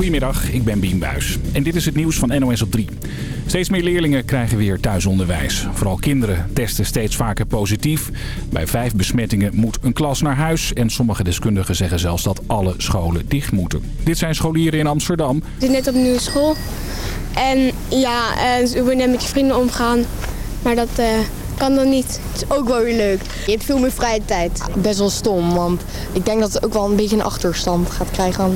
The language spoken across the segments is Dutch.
Goedemiddag, ik ben Bien Buis. En dit is het nieuws van NOS op 3. Steeds meer leerlingen krijgen weer thuisonderwijs. Vooral kinderen testen steeds vaker positief. Bij vijf besmettingen moet een klas naar huis. En sommige deskundigen zeggen zelfs dat alle scholen dicht moeten. Dit zijn scholieren in Amsterdam. Ik zit net op een nieuwe school. En ja, uh, je moet net met je vrienden omgaan. Maar dat uh, kan dan niet. Het is ook wel weer leuk. Je hebt veel meer vrije tijd. Best wel stom, want ik denk dat het ook wel een beetje een achterstand gaat krijgen aan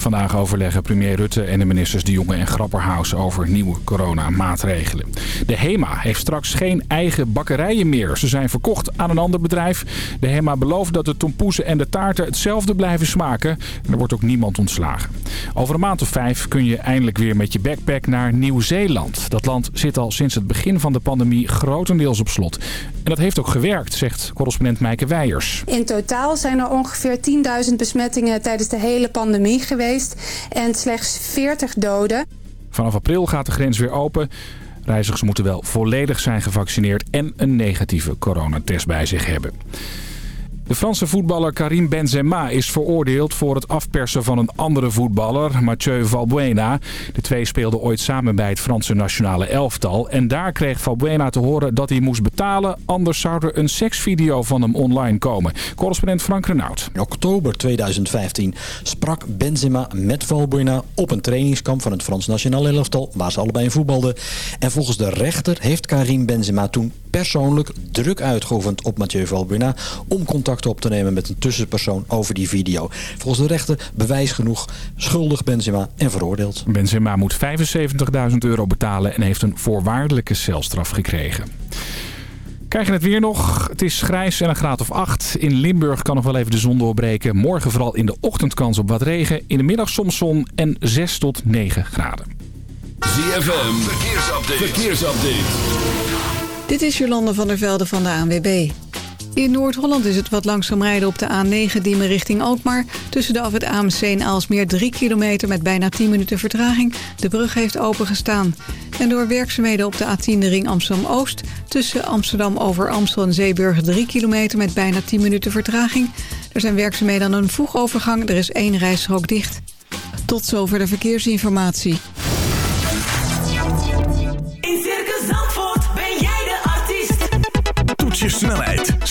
Vandaag overleggen premier Rutte en de ministers De Jonge en Grapperhaus over nieuwe coronamaatregelen. De HEMA heeft straks geen eigen bakkerijen meer. Ze zijn verkocht aan een ander bedrijf. De HEMA belooft dat de tompoezen en de taarten hetzelfde blijven smaken. En er wordt ook niemand ontslagen. Over een maand of vijf kun je eindelijk weer met je backpack naar Nieuw-Zeeland. Dat land zit al sinds het begin van de pandemie grotendeels op slot. En dat heeft ook gewerkt, zegt correspondent Meike Weijers. In totaal zijn er ongeveer 10.000 besmettingen tijdens de hele pandemie geweest en slechts 40 doden. Vanaf april gaat de grens weer open. Reizigers moeten wel volledig zijn gevaccineerd en een negatieve coronatest bij zich hebben. De Franse voetballer Karim Benzema is veroordeeld voor het afpersen van een andere voetballer, Mathieu Valbuena. De twee speelden ooit samen bij het Franse nationale elftal. En daar kreeg Valbuena te horen dat hij moest betalen, anders zou er een seksvideo van hem online komen. Correspondent Frank Renaud. In oktober 2015 sprak Benzema met Valbuena op een trainingskamp van het Frans nationale elftal, waar ze allebei voetbalden. En volgens de rechter heeft Karim Benzema toen persoonlijk druk uitgeoefend op Mathieu Valbuena om contact op te nemen met een tussenpersoon over die video. Volgens de rechter bewijs genoeg, schuldig Benzema en veroordeeld. Benzema moet 75.000 euro betalen en heeft een voorwaardelijke celstraf gekregen. Krijgen het weer nog. Het is grijs en een graad of 8. In Limburg kan nog wel even de zon doorbreken. Morgen vooral in de ochtend kans op wat regen. In de middag soms zon en 6 tot 9 graden. ZFM, verkeersupdate. verkeersupdate. Dit is Jolande van der Velde van de ANWB. In Noord-Holland is het wat langzaam rijden op de A9 Diemen richting Alkmaar. Tussen de af het AMC en Aalsmeer 3 kilometer met bijna 10 minuten vertraging. De brug heeft opengestaan. En door werkzaamheden op de A10 de ring Amsterdam-Oost... tussen Amsterdam over Amstel en Zeeburg 3 kilometer met bijna 10 minuten vertraging. Er zijn werkzaamheden aan een voegovergang. Er is één rijstrook dicht. Tot zover de verkeersinformatie.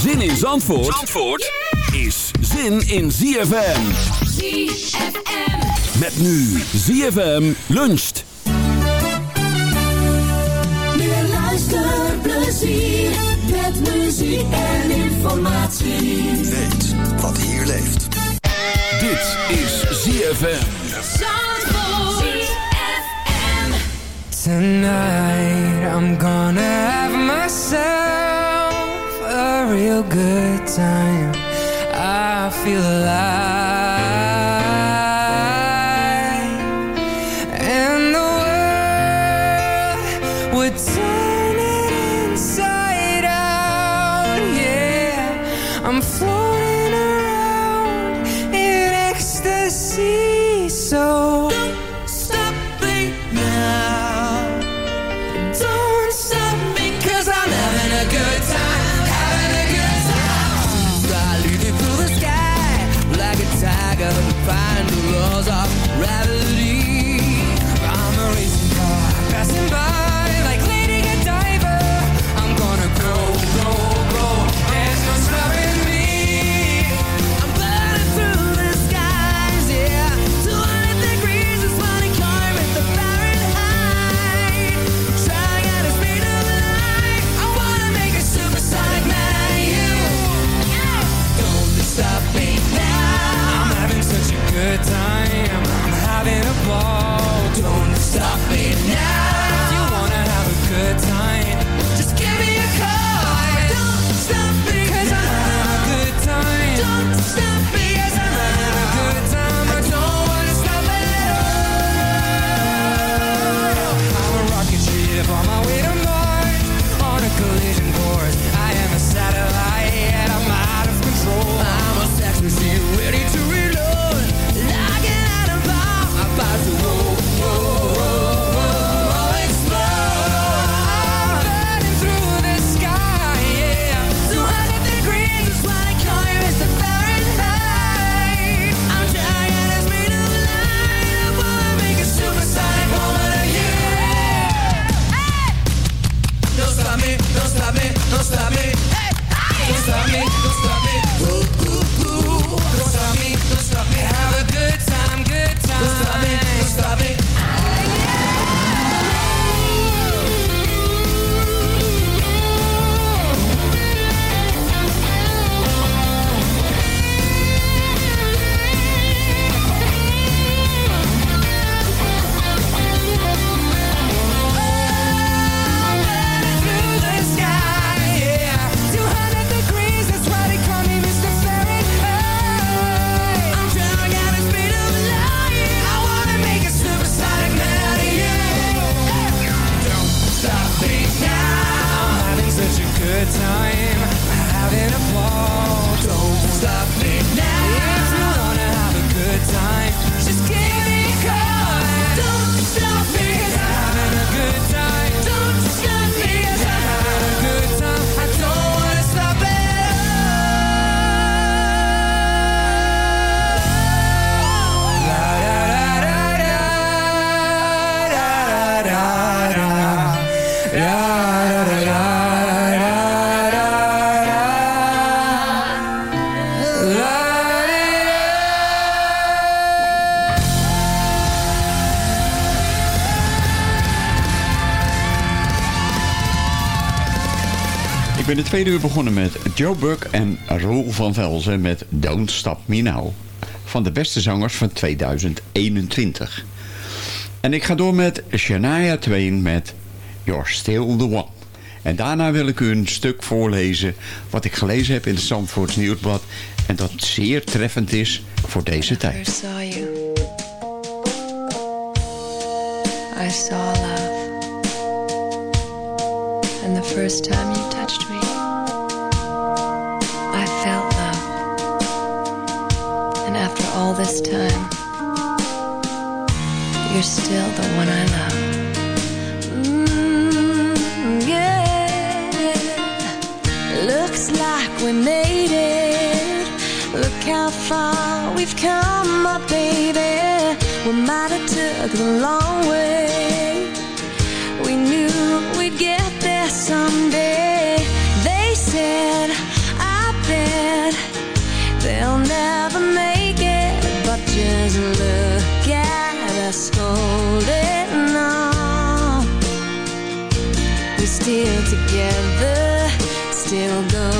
Zin in Zandvoort, Zandvoort is zin in ZFM. ZFM. Met nu ZFM luncht. Meer luisterplezier met muziek en informatie. Weet wat hier leeft. Dit is ZFM. Zandvoort. ZFM. Tonight I'm gonna have myself real good time. I feel alive. Ben de tweede uur begonnen met Joe Buck en Roel van Velzen met Don't Stop Me Now. Van de beste zangers van 2021. En ik ga door met Shania Twain met You're Still the One. En daarna wil ik u een stuk voorlezen wat ik gelezen heb in het Zandvoorts Nieuwsblad. En dat zeer treffend is voor deze tijd. I saw you. I saw love. And the first time you touched me, this time, you're still the one I love. Mm, yeah. Looks like we made it. Look how far we've come, my baby. We might have took the long way. Together, still going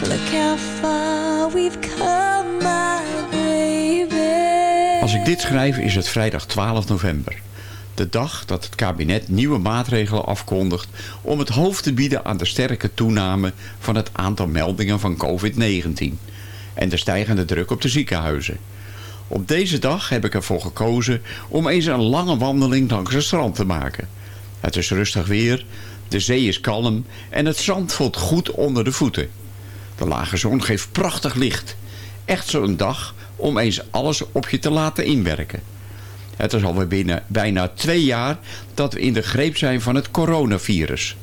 Look how far we've come, my baby. Als ik dit schrijf is het vrijdag 12 november. De dag dat het kabinet nieuwe maatregelen afkondigt om het hoofd te bieden aan de sterke toename van het aantal meldingen van COVID-19 en de stijgende druk op de ziekenhuizen. Op deze dag heb ik ervoor gekozen om eens een lange wandeling langs het strand te maken. Het is rustig weer, de zee is kalm en het zand voelt goed onder de voeten. De lage zon geeft prachtig licht. Echt zo'n dag om eens alles op je te laten inwerken. Het is alweer binnen bijna twee jaar dat we in de greep zijn van het coronavirus.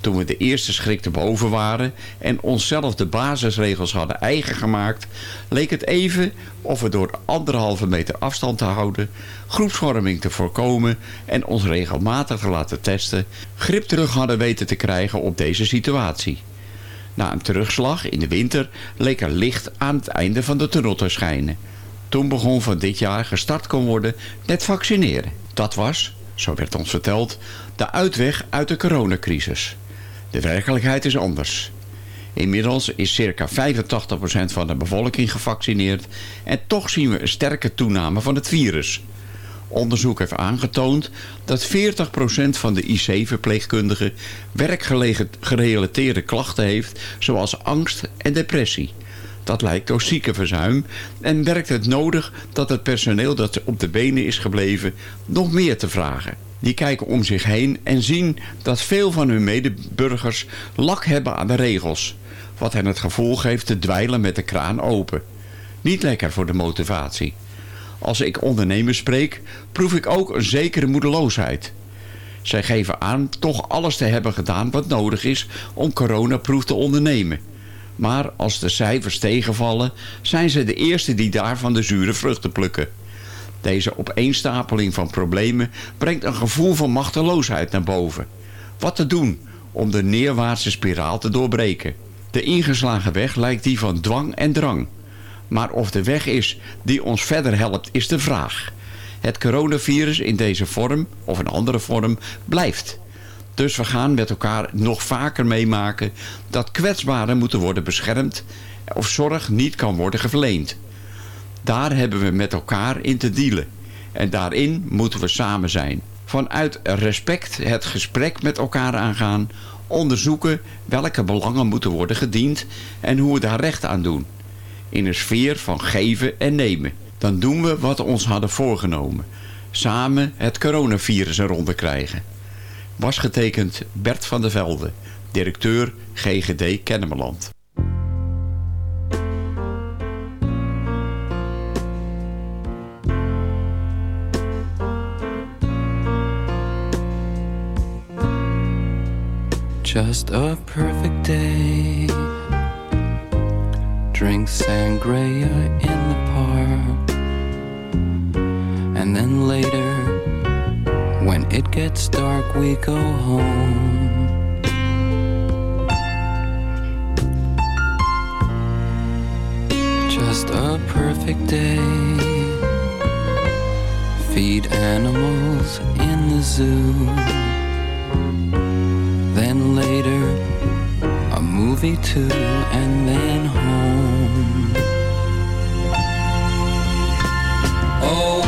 Toen we de eerste schrik te boven waren en onszelf de basisregels hadden eigen gemaakt, leek het even of we door anderhalve meter afstand te houden, groepsvorming te voorkomen en ons regelmatig te laten testen, grip terug hadden weten te krijgen op deze situatie. Na een terugslag in de winter leek er licht aan het einde van de tunnel te schijnen. Toen begon van dit jaar gestart kon worden met vaccineren. Dat was, zo werd ons verteld, de uitweg uit de coronacrisis. De werkelijkheid is anders. Inmiddels is circa 85% van de bevolking gevaccineerd en toch zien we een sterke toename van het virus. Onderzoek heeft aangetoond dat 40% van de IC-verpleegkundigen werkgerelateerde klachten heeft, zoals angst en depressie. Dat lijkt door ziekenverzuim en werkt het nodig dat het personeel dat op de benen is gebleven nog meer te vragen. Die kijken om zich heen en zien dat veel van hun medeburgers lak hebben aan de regels. Wat hen het gevoel geeft te dweilen met de kraan open. Niet lekker voor de motivatie. Als ik ondernemers spreek, proef ik ook een zekere moedeloosheid. Zij geven aan toch alles te hebben gedaan wat nodig is om coronaproef te ondernemen. Maar als de cijfers tegenvallen, zijn ze de eerste die daarvan de zure vruchten plukken. Deze opeenstapeling van problemen brengt een gevoel van machteloosheid naar boven. Wat te doen om de neerwaartse spiraal te doorbreken? De ingeslagen weg lijkt die van dwang en drang. Maar of de weg is die ons verder helpt, is de vraag. Het coronavirus in deze vorm, of een andere vorm, blijft. Dus we gaan met elkaar nog vaker meemaken dat kwetsbaren moeten worden beschermd of zorg niet kan worden verleend. Daar hebben we met elkaar in te dealen. En daarin moeten we samen zijn. Vanuit respect het gesprek met elkaar aangaan. Onderzoeken welke belangen moeten worden gediend en hoe we daar recht aan doen. In een sfeer van geven en nemen. Dan doen we wat we ons hadden voorgenomen. Samen het coronavirus eronder krijgen. Was getekend Bert van der Velde, directeur GGD Kennemerland. Just a perfect day. Drink sangria in the park. And then later, when it gets dark, we go home. Just a perfect day. Feed animals in the zoo. Then later, a movie too, and then home. Oh,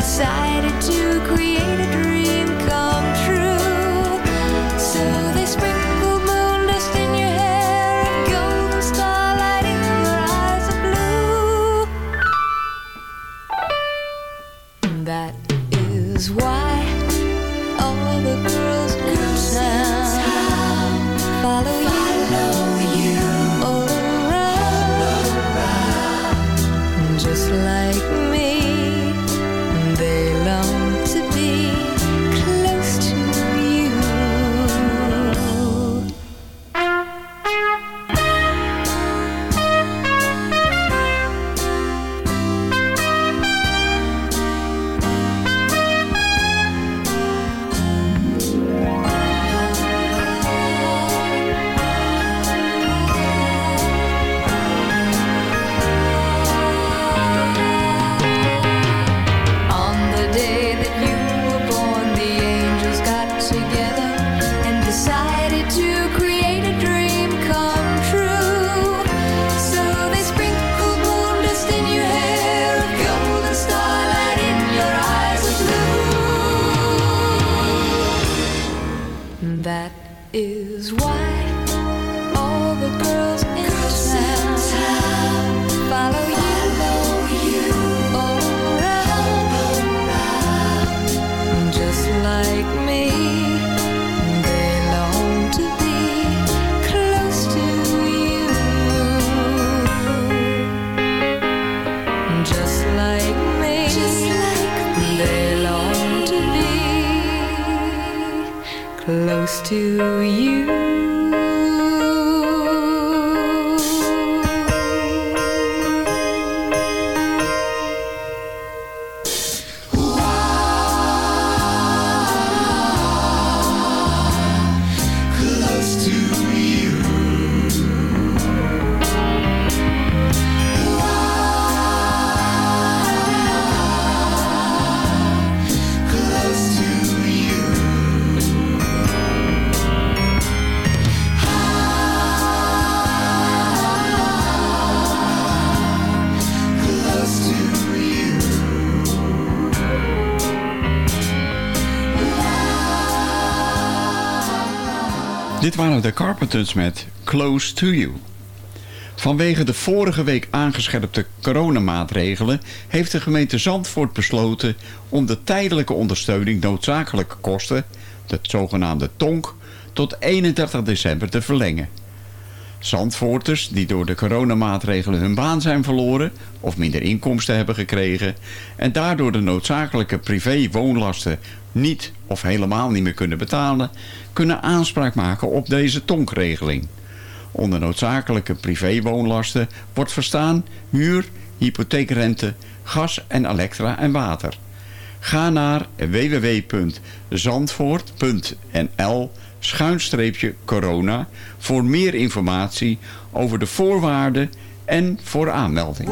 decided to create a close to you. De Carpenters met Close to You. Vanwege de vorige week aangescherpte coronamaatregelen... heeft de gemeente Zandvoort besloten om de tijdelijke ondersteuning noodzakelijke kosten... de zogenaamde TONK, tot 31 december te verlengen. Zandvoorters die door de coronamaatregelen hun baan zijn verloren... of minder inkomsten hebben gekregen... en daardoor de noodzakelijke privé-woonlasten niet of helemaal niet meer kunnen betalen... kunnen aanspraak maken op deze tonkregeling. Onder noodzakelijke privéwoonlasten wordt verstaan huur, hypotheekrente, gas en elektra en water. Ga naar www.zandvoort.nl schuinstreepje corona voor meer informatie over de voorwaarden en voor aanmelding.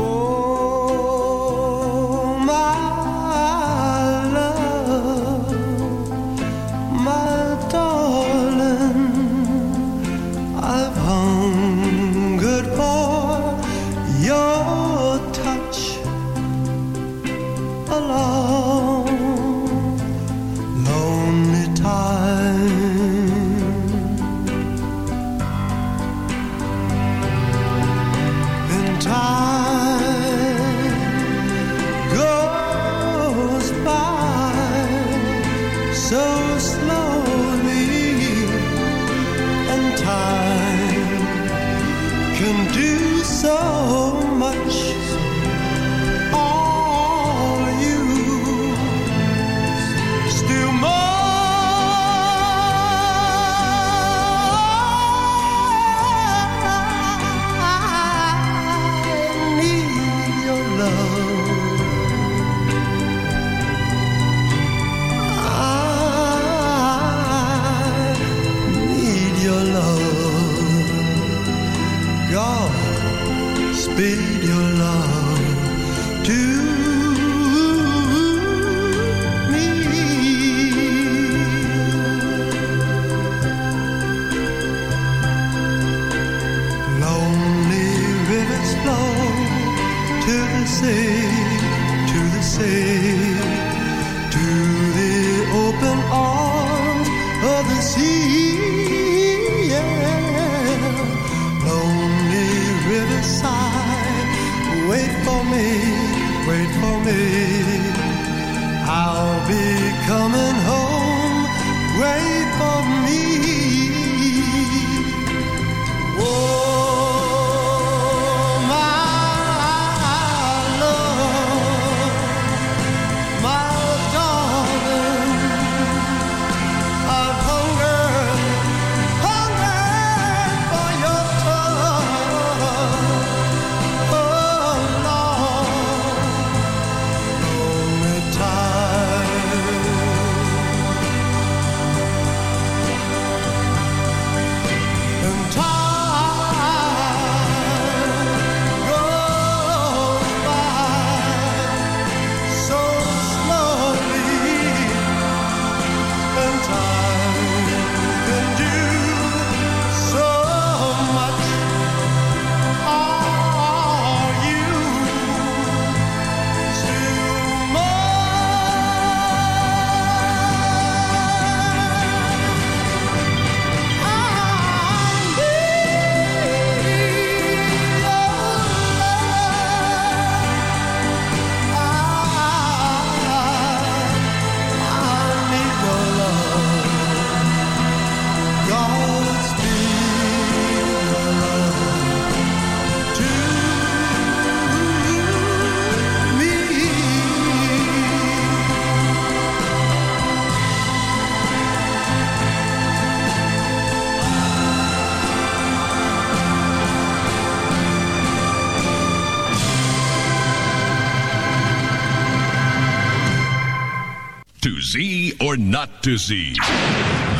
or not to Z?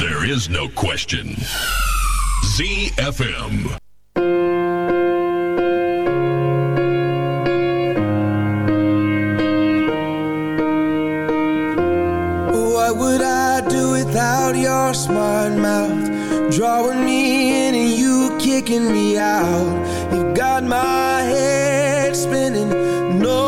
There is no question. ZFM. What would I do without your smart mouth? Drawing me in and you kicking me out. You got my head spinning. No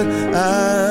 I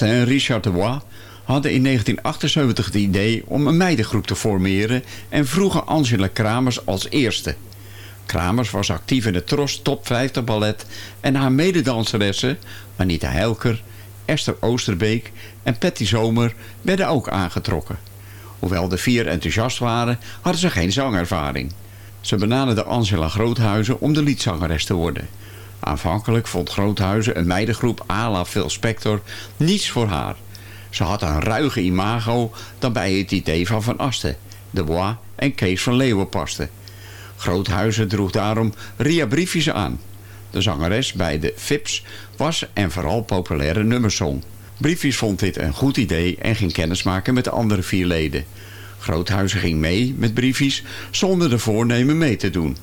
En Richard de Bois hadden in 1978 het idee om een meidengroep te formeren en vroegen Angela Kramers als eerste. Kramers was actief in het Tros Top 50 Ballet en haar mededanseressen, Anita Helker, Esther Oosterbeek en Patty Zomer werden ook aangetrokken. Hoewel de vier enthousiast waren, hadden ze geen zangervaring. Ze benaderden Angela Groothuizen om de liedzangeres te worden. Aanvankelijk vond Groothuizen een meidengroep à la Phil Spector niets voor haar. Ze had een ruige imago dat bij het idee van Van Asten, De Bois en Kees van Leeuwen paste. Groothuizen droeg daarom Ria Briefjes aan. De zangeres bij de Fips was en vooral populaire nummers zong. Briefjes vond dit een goed idee en ging kennismaken met de andere vier leden. Groothuizen ging mee met Briefjes zonder de voornemen mee te doen.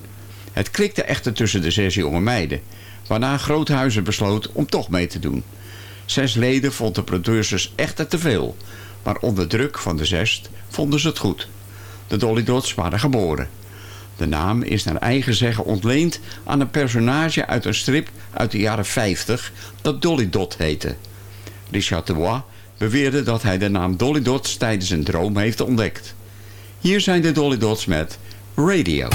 Het klikte echter tussen de zes jonge meiden, waarna Groothuizen besloot om toch mee te doen. Zes leden vond de producers echter te veel, maar onder druk van de zest vonden ze het goed. De Dolly Dots waren geboren. De naam is naar eigen zeggen ontleend aan een personage uit een strip uit de jaren 50 dat Dolly Dot heette. Richard de Bois beweerde dat hij de naam Dolly Dots tijdens een droom heeft ontdekt. Hier zijn de Dolly Dots met Radio.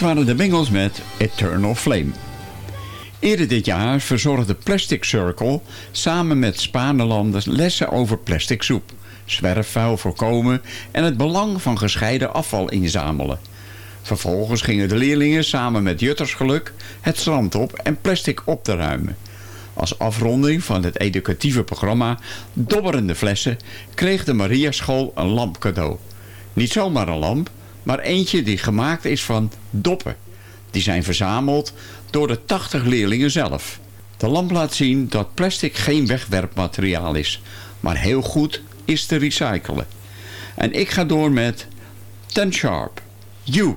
Dit waren de Bengals met Eternal Flame. Eerder dit jaar verzorgde Plastic Circle samen met Spanelanden lessen over plastic soep, zwerfvuil voorkomen en het belang van gescheiden afval inzamelen. Vervolgens gingen de leerlingen samen met Juttersgeluk het strand op en plastic op te ruimen. Als afronding van het educatieve programma Dobberende Flessen kreeg de Maria School een lamp cadeau. Niet zomaar een lamp, maar eentje die gemaakt is van doppen. Die zijn verzameld door de 80 leerlingen zelf. De lamp laat zien dat plastic geen wegwerpmateriaal is, maar heel goed is te recyclen. En ik ga door met Ten Sharp. You.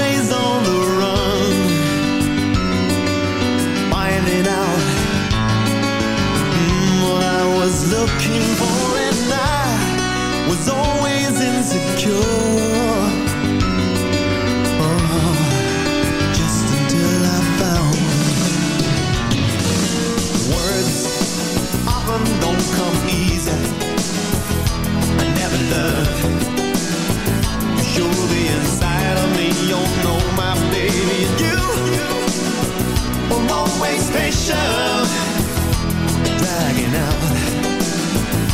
for and I was always insecure. Oh, just until I found Words. Often don't come easy. I never You're the inside of me, you know my baby And you, always patient Dragging out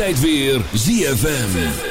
Altijd weer ZFM.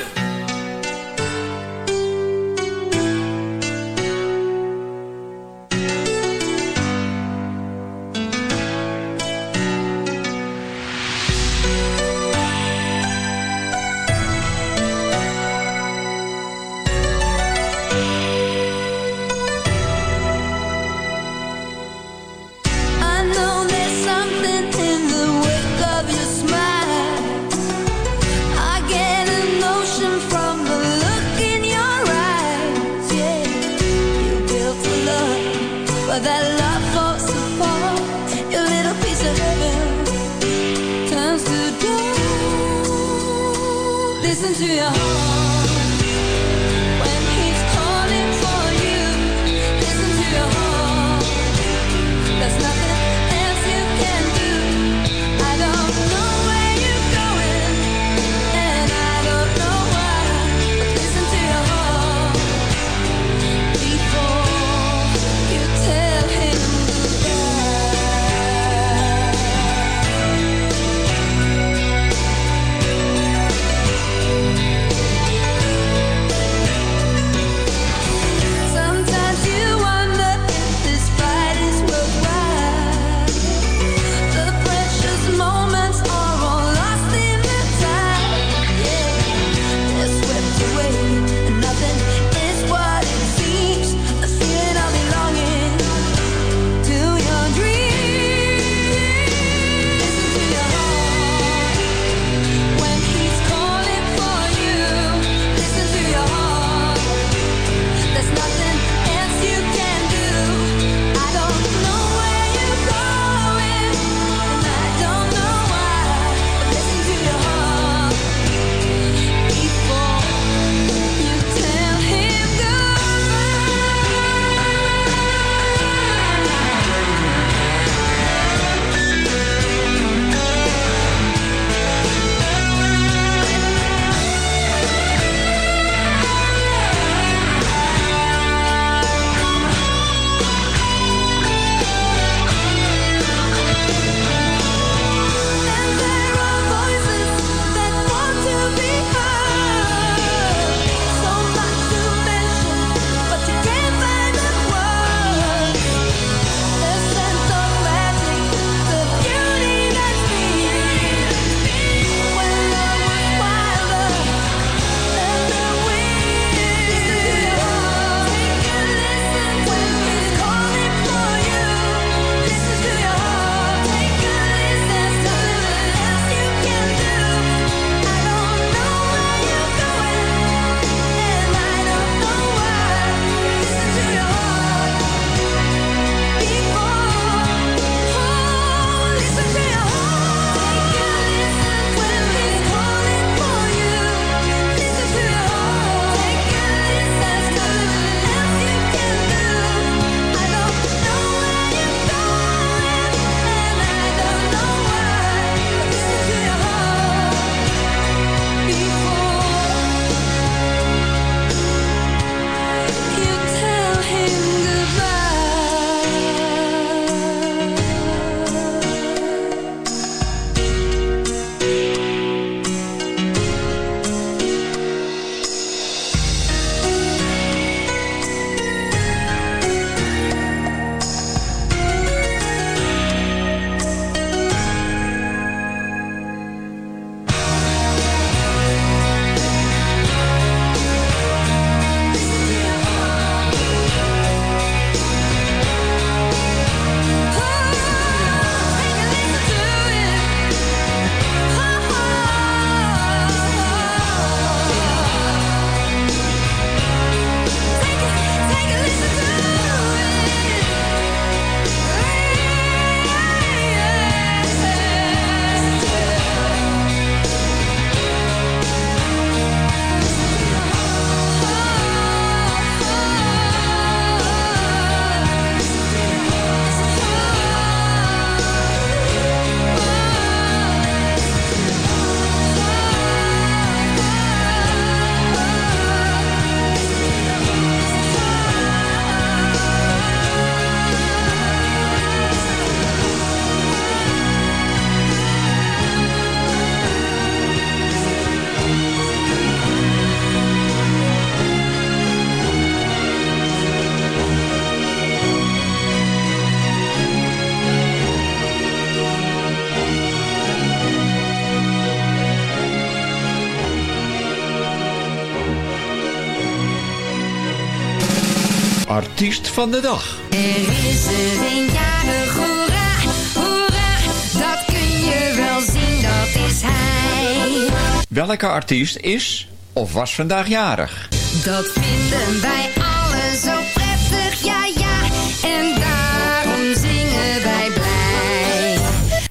Artiest van de dag. Er is er een jarig, hoera, hoera, dat kun je wel zien, dat is hij. Welke artiest is of was vandaag jarig? Dat vinden wij allen zo prettig, ja ja, en daarom zingen wij blij.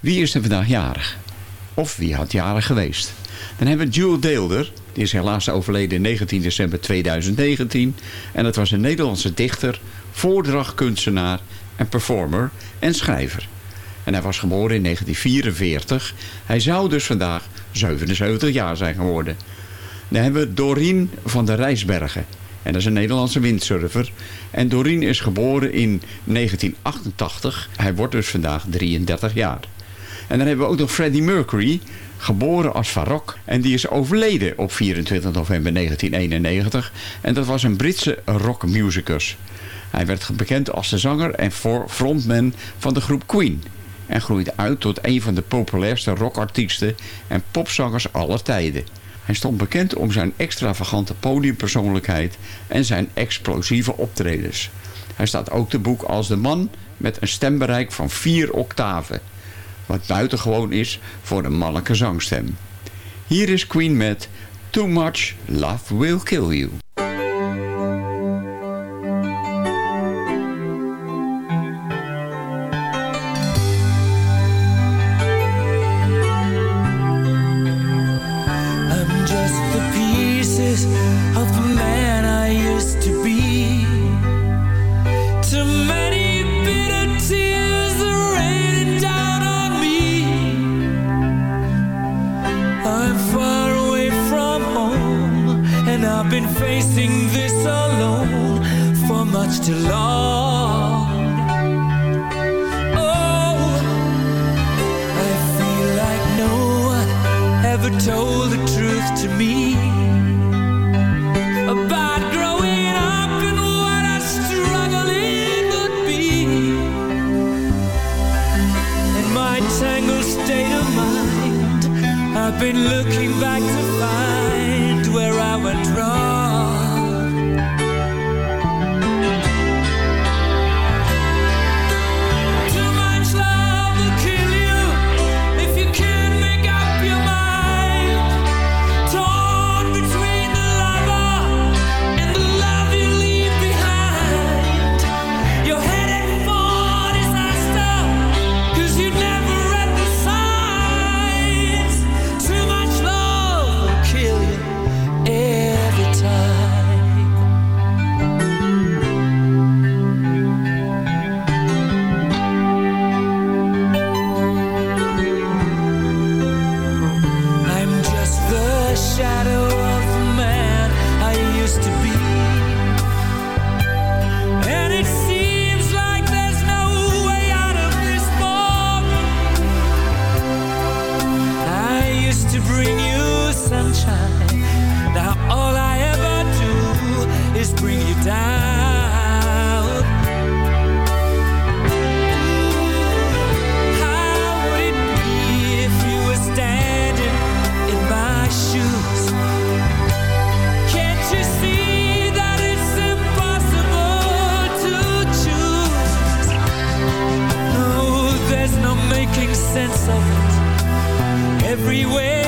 Wie is er vandaag jarig? Of wie had jarig geweest? Dan hebben we Jules Deelder. Die is helaas overleden in 19 december 2019. En dat was een Nederlandse dichter, voordrachtkunstenaar en performer en schrijver. En hij was geboren in 1944. Hij zou dus vandaag 77 jaar zijn geworden. Dan hebben we Dorien van der Rijsbergen. En dat is een Nederlandse windsurfer. En Dorien is geboren in 1988. Hij wordt dus vandaag 33 jaar. En dan hebben we ook nog Freddie Mercury, geboren als Farrokh. En die is overleden op 24 november 1991. En dat was een Britse rockmusicus. Hij werd bekend als de zanger en frontman van de groep Queen. En groeide uit tot een van de populairste rockartiesten en popzangers aller tijden. Hij stond bekend om zijn extravagante podiumpersoonlijkheid en zijn explosieve optredens. Hij staat ook te boek als de man met een stembereik van 4 octaven. Wat buitengewoon is voor een mannelijke zangstem. Hier is Queen met Too Much Love Will Kill You. Now all I ever do is bring you down. How would it be if you were standing in my shoes? Can't you see that it's impossible to choose? No, there's no making sense of it. Everywhere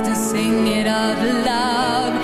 to sing it out loud.